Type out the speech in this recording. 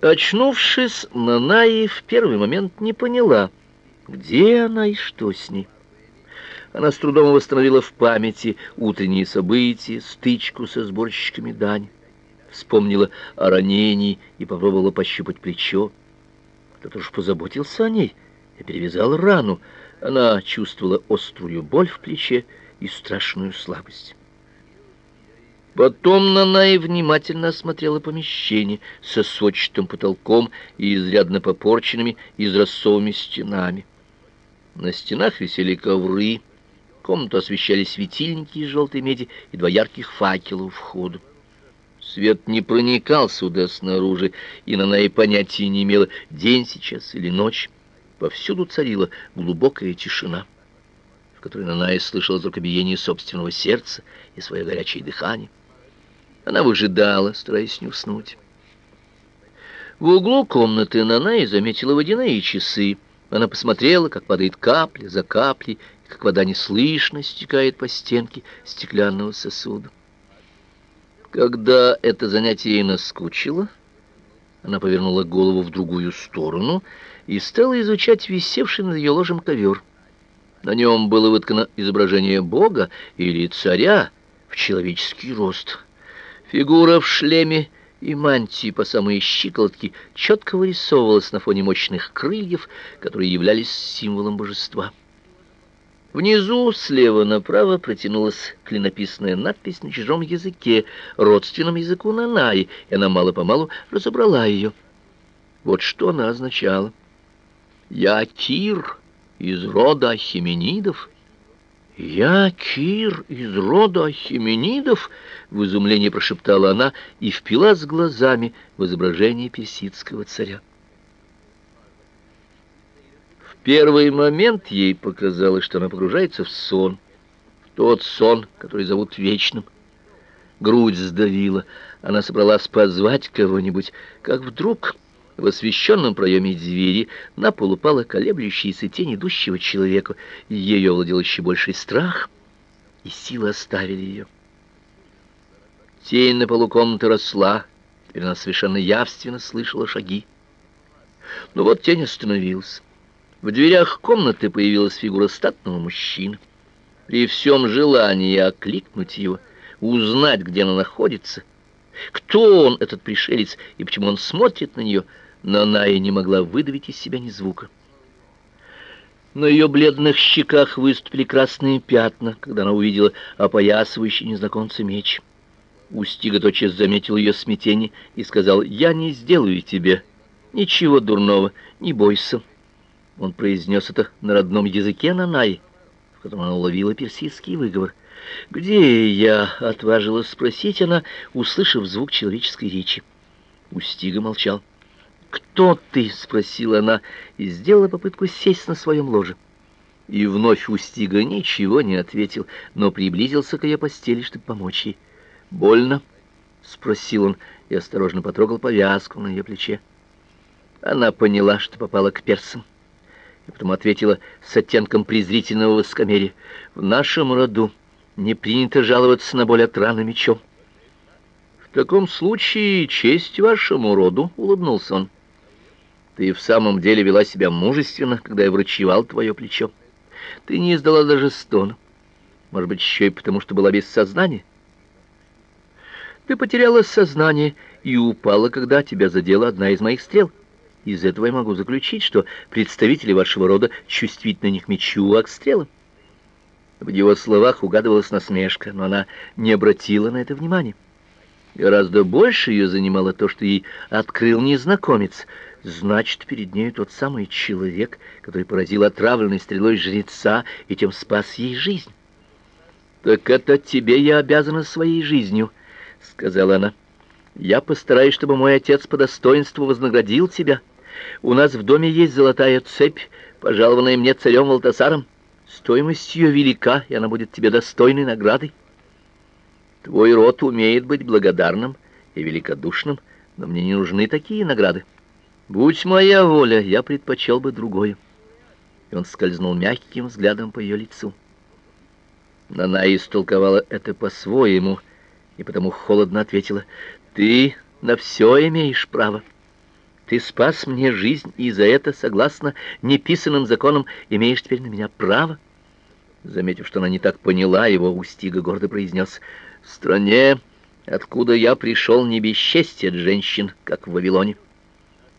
Очнувшись, Нанаи в первый момент не поняла, где она и что с ней. Она с трудом восстановила в памяти утренние события, стычку со сборщиками дань. Вспомнила о ранении и попробовала пощупать плечо. Кто-то уж позаботился о ней и перевязал рану. Она чувствовала острую боль в плече и страшную слабость. Потом Нанай внимательно осмотрела помещение со сводчатым потолком и изрядно попорченными изразцовыми стенами. На стенах висели ковры, комнату освещали светильники из желтой меди и два ярких факела у входа. Свет не проникал сюда снаружи, и Нанай понятия не имела, день сейчас или ночь. Повсюду царила глубокая тишина, в которой Нанай слышала только биение собственного сердца и свое горячее дыхание. Она выжидала, стараясь не уснуть. В углу комнаты Нанай заметила водяные часы. Она посмотрела, как падает капля за каплей, как вода неслышно стекает по стенке стеклянного сосуда. Когда это занятие ей наскучило, она повернула голову в другую сторону и стала изучать висевший над ее ложем ковер. На нем было выткано изображение бога или царя в человеческий рост — Фигура в шлеме и мантии по самые щиколотки четко вырисовывалась на фоне мощных крыльев, которые являлись символом божества. Внизу слева направо протянулась клинописная надпись на чужом языке, родственном языку Нанаи, и она мало-помалу разобрала ее. Вот что она означала. «Я Кир из рода Хименидов». «Я Кир из рода Хименидов?» — в изумлении прошептала она и впилась глазами в изображение персидского царя. В первый момент ей показалось, что она погружается в сон, в тот сон, который зовут вечным. Грудь сдавила, она собралась позвать кого-нибудь, как вдруг... В освещенном проеме двери на пол упала колеблющаяся тень идущего человека, ею овладел еще больший страх, и силы оставили ее. Тень на полу комнаты росла, теперь она совершенно явственно слышала шаги. Но вот тень остановилась. В дверях комнаты появилась фигура статного мужчины. При всем желании окликнуть его, узнать, где она находится, кто он, этот пришелец, и почему он смотрит на нее — но она и не могла выдавить из себя ни звука. На ее бледных щеках выступили красные пятна, когда она увидела опоясывающий незнакомца меч. Устига тотчас заметил ее смятение и сказал, «Я не сделаю тебе ничего дурного, не бойся». Он произнес это на родном языке Нанай, в котором она уловила персидский выговор. «Где я?» — отважилась спросить она, услышав звук человеческой речи. Устига молчал. «Кто ты?» — спросила она и сделала попытку сесть на своем ложе. И вновь Устига ничего не ответил, но приблизился к ее постели, чтобы помочь ей. «Больно?» — спросил он и осторожно потрогал повязку на ее плече. Она поняла, что попала к персам, и потом ответила с оттенком презрительного воскомерия. «В нашем роду не принято жаловаться на боль от раны мечом». «В таком случае честь вашему роду», — улыбнулся он. Ты в самом деле вела себя мужественно, когда я врачевал твое плечо. Ты не издала даже стона. Может быть, еще и потому, что была без сознания. Ты потеряла сознание и упала, когда тебя задела одна из моих стрел. Из этого я могу заключить, что представители вашего рода чувствительны не к мечу, а к стрелам. В его словах угадывалась насмешка, но она не обратила на это внимания. Гораздо больше ее занимало то, что ей открыл незнакомец — Значит, перед нею тот самый человек, который поразил отравленной стрелой жреца и тем спас ей жизнь. «Так это тебе я обязана своей жизнью», — сказала она. «Я постараюсь, чтобы мой отец по достоинству вознаградил тебя. У нас в доме есть золотая цепь, пожалованная мне царем Валтасаром. Стоимость ее велика, и она будет тебе достойной наградой. Твой род умеет быть благодарным и великодушным, но мне не нужны такие награды. Будь моя воля, я предпочел бы другое. И он скользнул мягким взглядом по ее лицу. Нана истолковала это по-своему, и потому холодно ответила, «Ты на все имеешь право. Ты спас мне жизнь, и за это, согласно неписанным законам, имеешь теперь на меня право. Заметив, что она не так поняла его, Устига гордо произнес, «В стране, откуда я пришел, не бесчестие от женщин, как в Вавилоне».